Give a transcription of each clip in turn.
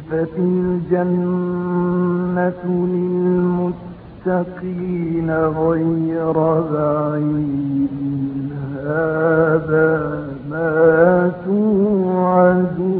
وأزلفت الجنة للمتقين غير بعيد هذا ما توعدون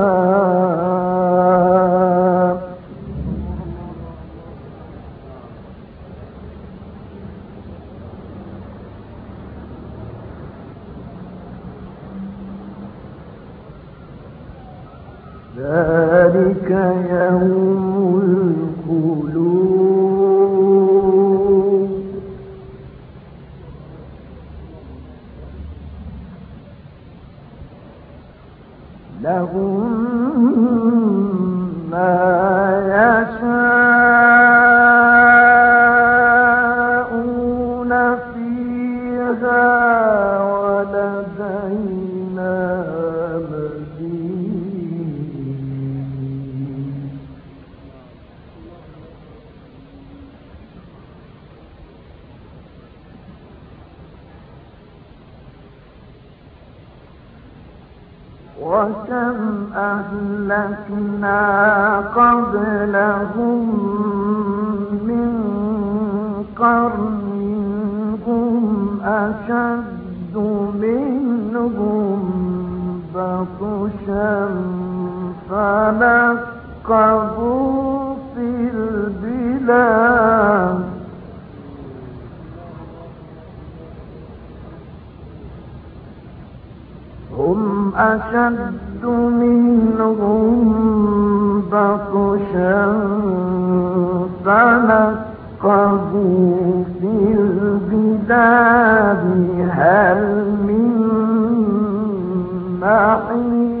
فنقبوا في البلاد. هم أشد منهم بطشا فنقبوا في البلاد. هل من محيط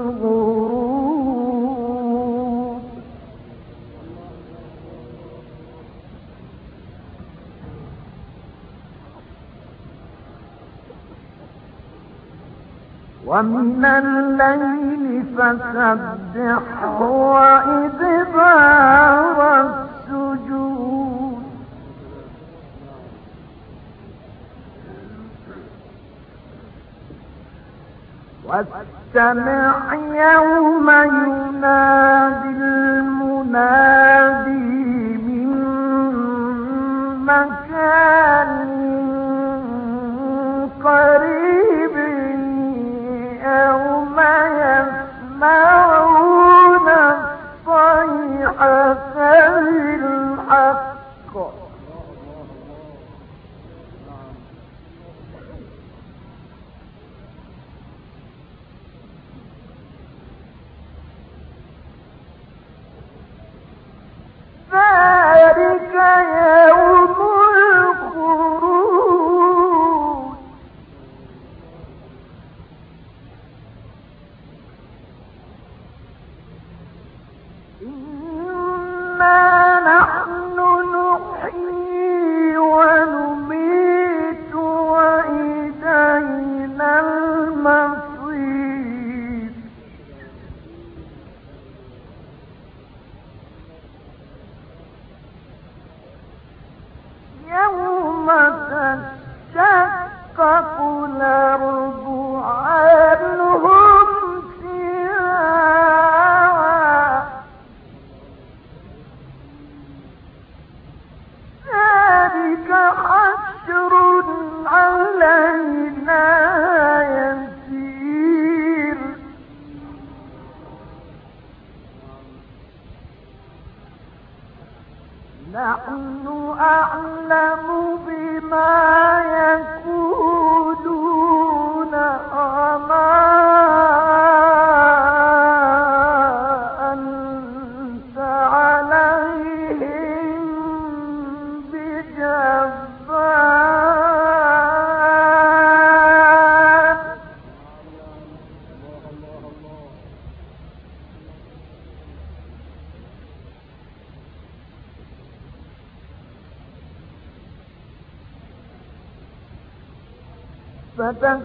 ومن الليل فسبحه وإدبار السجود. واستمع يوم ينادي المنادي من مكان قريب. فتح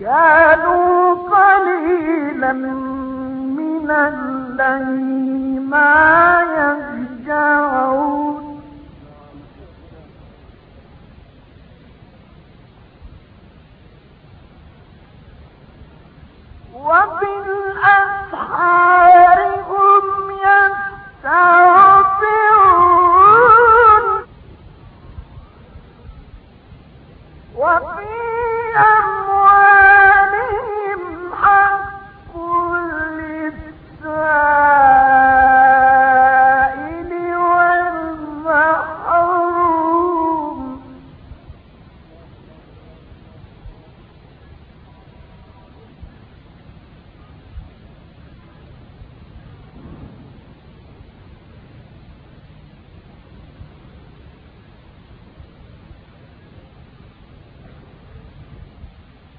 كانوا قليلا من الليل ما يهجعون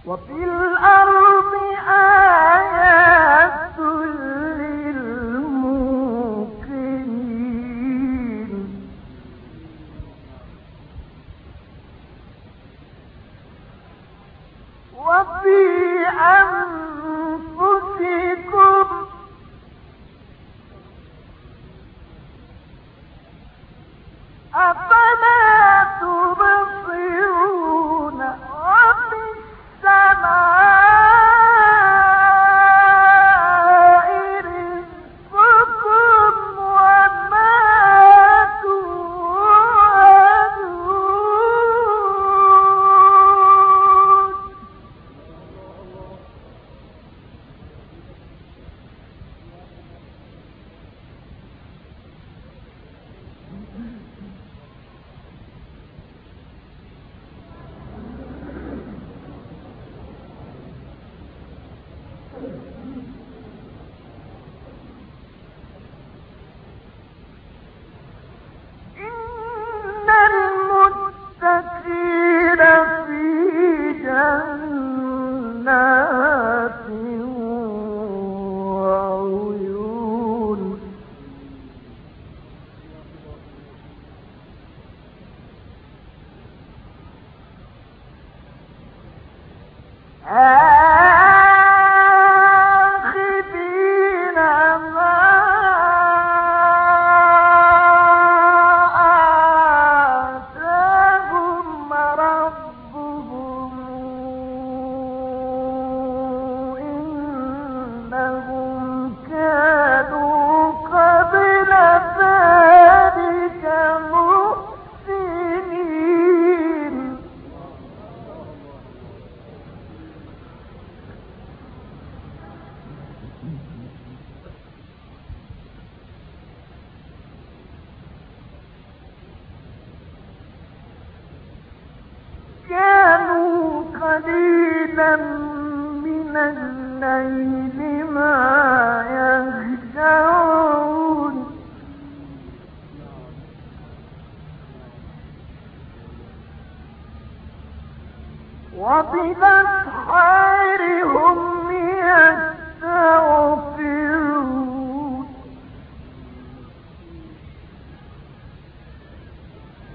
وفي الأرض آيات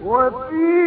وفي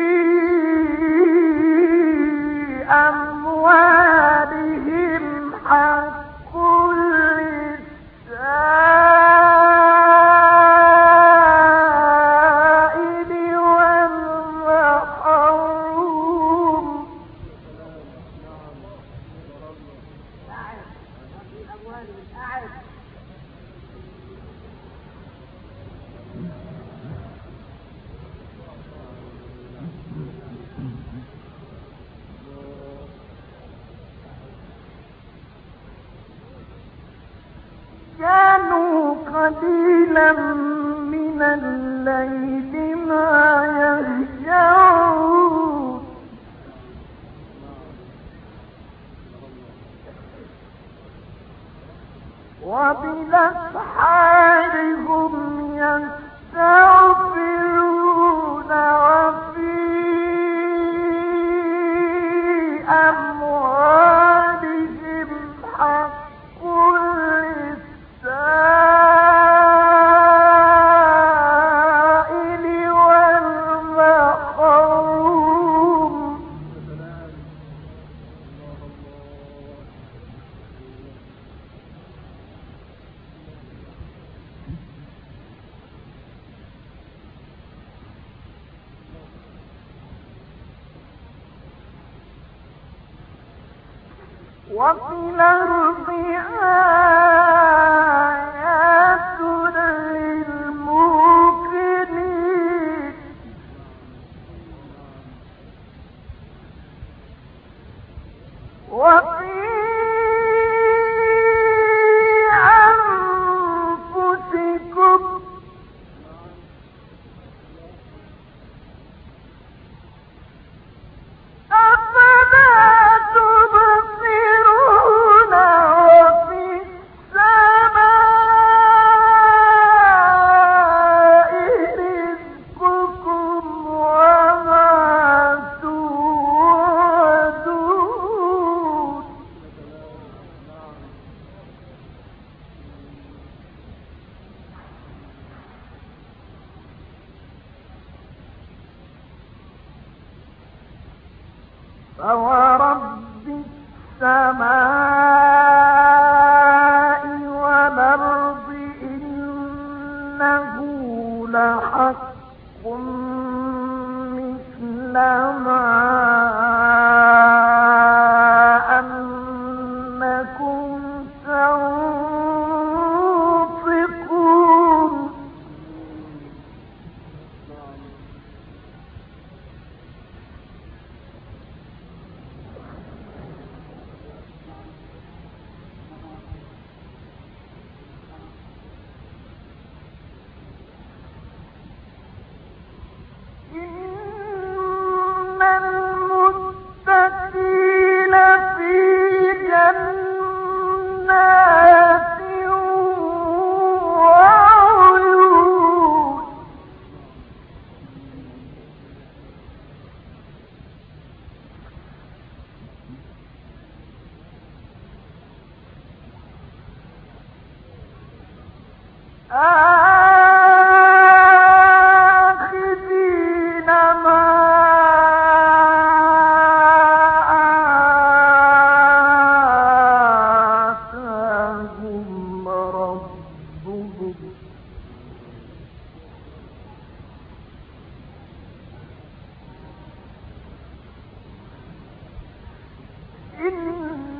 الأرض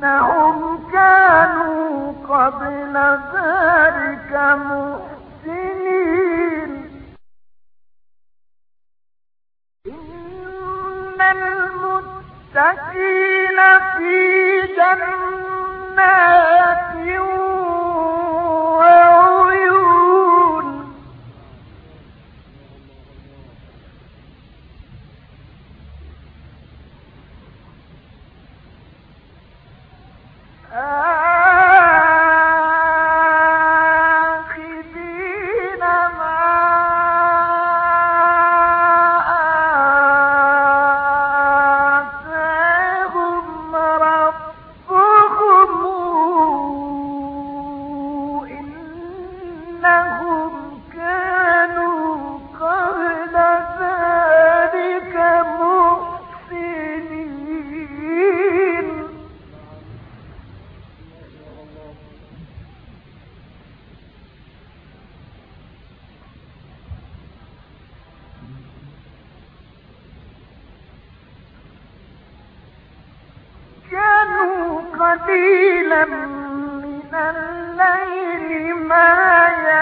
إنهم كانوا قبل ذلك مؤمنين. قليلا من الليل ما يسجدون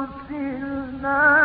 وتركنا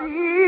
وفي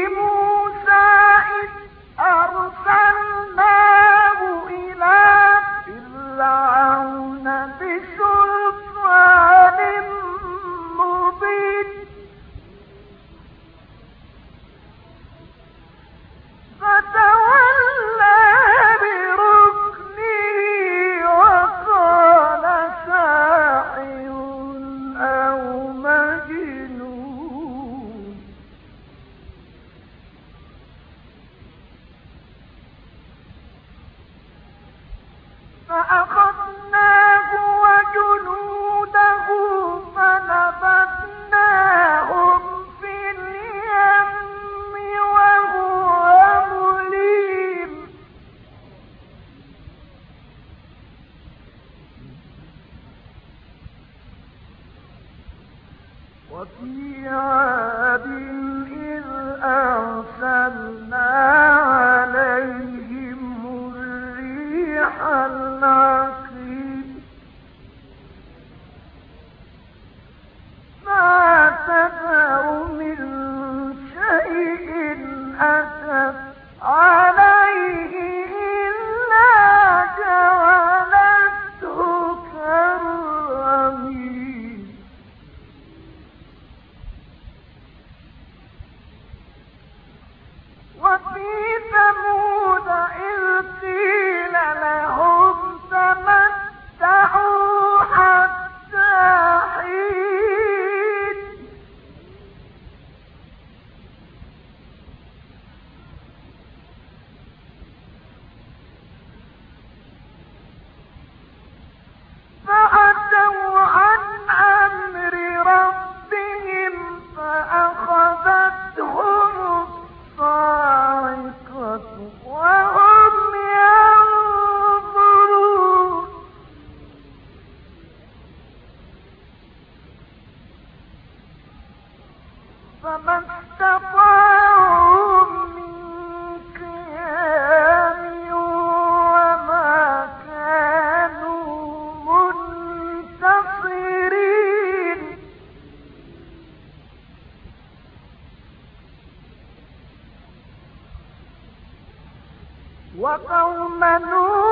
وقوم نوح